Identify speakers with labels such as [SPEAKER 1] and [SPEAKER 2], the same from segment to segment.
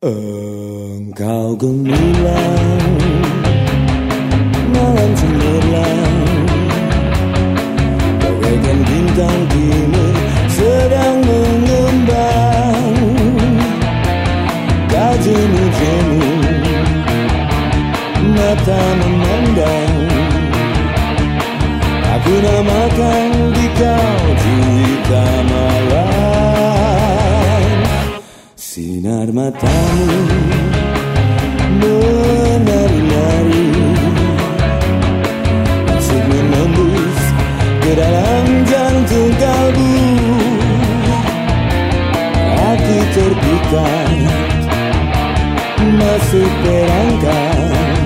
[SPEAKER 1] Engkau gemilang Malam cemerlang Bagaikan bintang timur Sedang mengembang. Kau jemu-jemu Mata memandang. Aku namakan di kau cerita malam Sinar matamu menari-nari. Masih menembus ke dalam jantung kalbu. Hati terpikat masih perangkat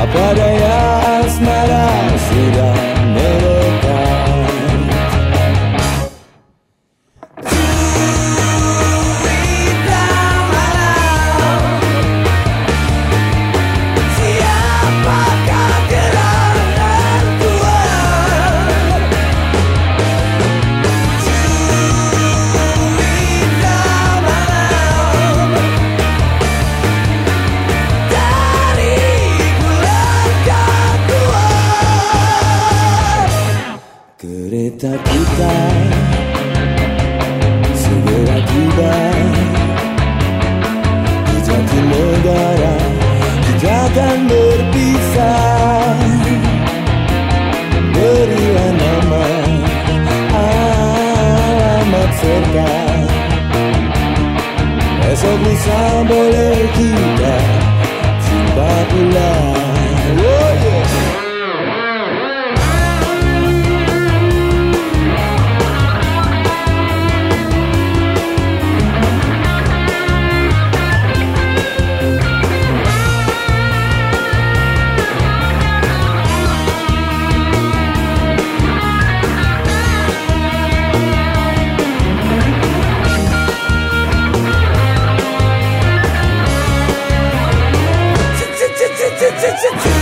[SPEAKER 1] Apa daya asmara sudah Kereta kita segera tiba. Di Jatinegara kita akan berpisah. Berilah nama alamat serta. Esok lusa boleh kita jumpa pula shit, shit, shit.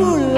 [SPEAKER 1] Ooh.